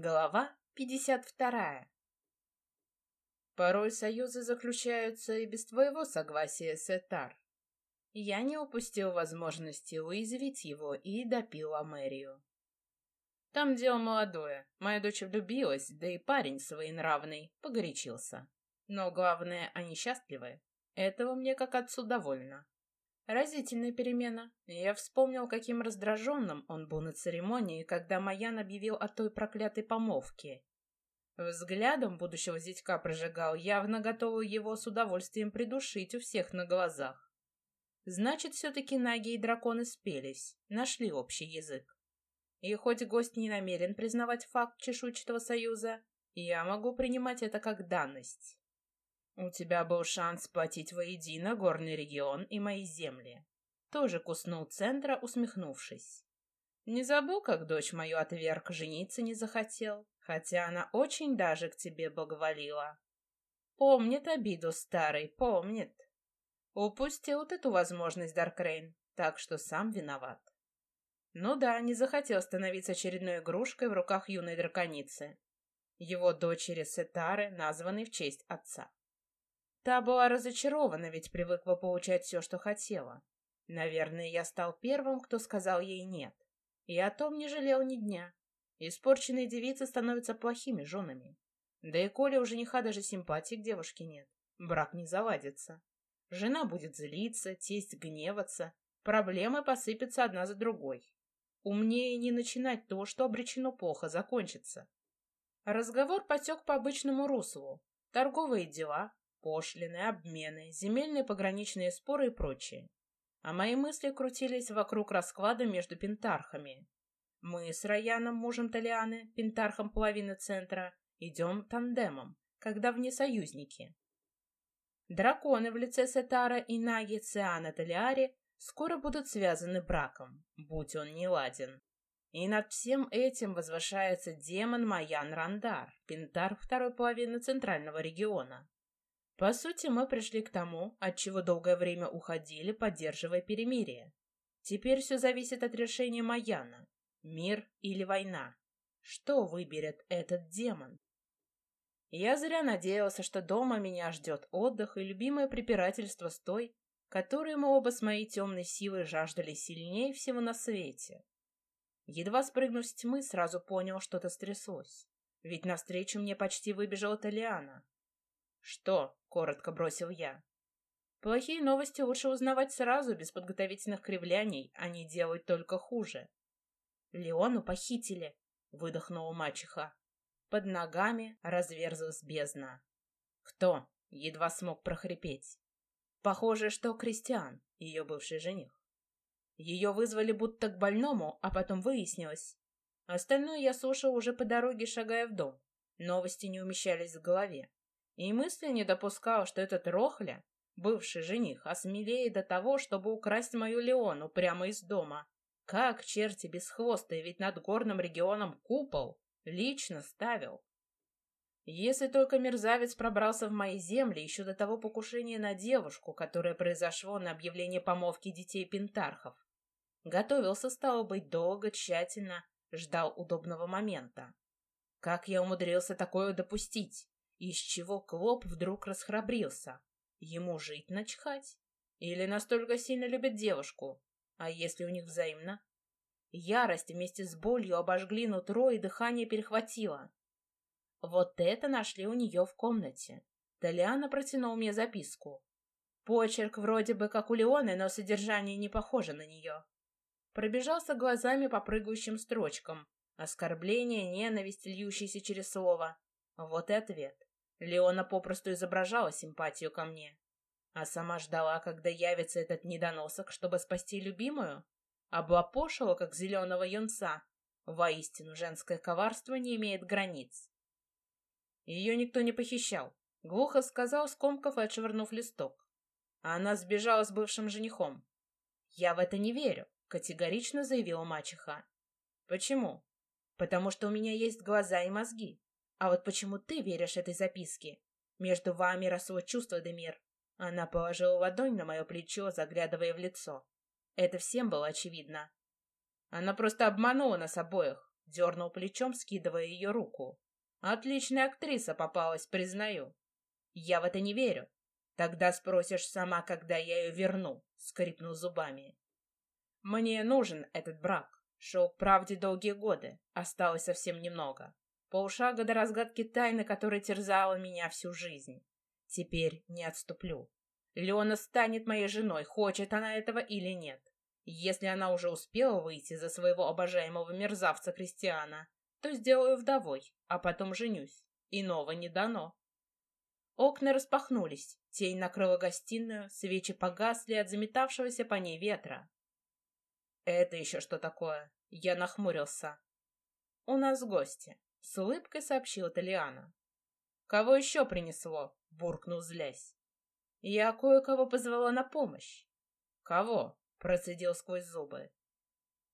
Глава 52. Порой союзы заключаются и без твоего согласия, Сетар. Я не упустил возможности уязвить его и допил Америю. Там дело молодое. Моя дочь влюбилась, да и парень своенравный погорячился. Но главное, они счастливы. Этого мне как отцу довольно. Разительная перемена. Я вспомнил, каким раздраженным он был на церемонии, когда Маян объявил о той проклятой помолвке. Взглядом будущего зятька прожигал, явно готовый его с удовольствием придушить у всех на глазах. Значит, все-таки наги и драконы спелись, нашли общий язык. И хоть гость не намерен признавать факт чешуйчатого союза, я могу принимать это как данность. У тебя был шанс сплотить воедино горный регион и мои земли. Тоже куснул центра, усмехнувшись. Не забыл, как дочь мою отверг, жениться не захотел, хотя она очень даже к тебе благоволила. Помнит обиду старый, помнит. Упустил ты эту возможность, Даркрейн, так что сам виноват. Ну да, не захотел становиться очередной игрушкой в руках юной драконицы. Его дочери Сетары, названной в честь отца. Та была разочарована, ведь привыкла получать все, что хотела. Наверное, я стал первым, кто сказал ей «нет». И о том не жалел ни дня. Испорченные девицы становятся плохими женами. Да и Коля у жениха даже симпатии к девушке нет. Брак не заладится. Жена будет злиться, тесть гневаться. Проблемы посыпятся одна за другой. Умнее не начинать то, что обречено плохо закончиться. Разговор потек по обычному руслу. Торговые дела, пошлины, обмены, земельные пограничные споры и прочее. А мои мысли крутились вокруг расклада между пентархами. Мы с Раяном, мужем Талианы, пентархом половины центра, идем тандемом, когда вне союзники. Драконы в лице Сетара и Наги Циана Талиари скоро будут связаны браком, будь он не ладен. И над всем этим возвышается демон Маян Рандар, пентарх второй половины центрального региона. По сути, мы пришли к тому, от чего долгое время уходили, поддерживая перемирие. Теперь все зависит от решения Маяна. Мир или война. Что выберет этот демон? Я зря надеялся, что дома меня ждет отдых и любимое препирательство с той, которые мы оба с моей темной силой жаждали сильнее всего на свете. Едва спрыгнув с тьмы, сразу понял, что-то стряслось. Ведь навстречу мне почти выбежала Талиана. «Что?» — коротко бросил я. «Плохие новости лучше узнавать сразу, без подготовительных кривляний, не делать только хуже». «Леону похитили», — выдохнула мачеха. Под ногами разверзлась бездна. «Кто?» — едва смог прохрипеть. «Похоже, что Кристиан, ее бывший жених. Ее вызвали будто к больному, а потом выяснилось. Остальное я слушал уже по дороге, шагая в дом. Новости не умещались в голове и мысли не допускал, что этот Рохля, бывший жених, осмелее до того, чтобы украсть мою Леону прямо из дома. Как черти бесхвостые, ведь над горным регионом купол лично ставил. Если только мерзавец пробрался в мои земли еще до того покушения на девушку, которое произошло на объявление помолвки детей пентархов. Готовился, стало быть, долго, тщательно, ждал удобного момента. Как я умудрился такое допустить? Из чего Клоп вдруг расхрабрился. Ему жить начхать? Или настолько сильно любит девушку? А если у них взаимно? Ярость вместе с болью обожгли нутро, и дыхание перехватило. Вот это нашли у нее в комнате. Толиана протянул мне записку. Почерк вроде бы как у Леоны, но содержание не похоже на нее. Пробежался глазами по прыгающим строчкам. Оскорбление, ненависть, льющиеся через слово. Вот и ответ. Леона попросту изображала симпатию ко мне, а сама ждала, когда явится этот недоносок, чтобы спасти любимую. Облапошила, как зеленого юнца. Воистину, женское коварство не имеет границ. Ее никто не похищал. Глухо сказал, скомков и отшвырнув листок. А она сбежала с бывшим женихом. «Я в это не верю», — категорично заявила мачеха. «Почему?» «Потому что у меня есть глаза и мозги. А вот почему ты веришь этой записке? Между вами росло чувство, Демир. Она положила ладонь на мое плечо, заглядывая в лицо. Это всем было очевидно. Она просто обманула нас обоих, дернул плечом, скидывая ее руку. Отличная актриса попалась, признаю. Я в это не верю. Тогда спросишь сама, когда я ее верну, скрипнул зубами. Мне нужен этот брак. Шел к правде долгие годы, осталось совсем немного. Полшага до разгадки тайны, которая терзала меня всю жизнь. Теперь не отступлю. Леона станет моей женой, хочет она этого или нет. Если она уже успела выйти за своего обожаемого мерзавца Кристиана, то сделаю вдовой, а потом женюсь. Иного не дано. Окна распахнулись, тень накрыла гостиную, свечи погасли от заметавшегося по ней ветра. «Это еще что такое?» Я нахмурился. «У нас гости», — с улыбкой сообщила Талиана. «Кого еще принесло?» — буркнул злясь. «Я кое-кого позвала на помощь». «Кого?» — процедил сквозь зубы.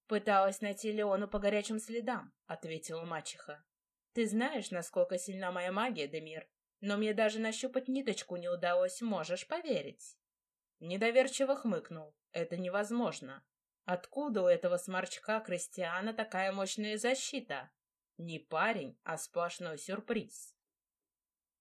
«Пыталась найти Леону по горячим следам», — ответила мачеха. «Ты знаешь, насколько сильна моя магия, Демир, но мне даже нащупать ниточку не удалось, можешь поверить». Недоверчиво хмыкнул. «Это невозможно. Откуда у этого сморчка Кристиана такая мощная защита? Не парень, а сплошной сюрприз».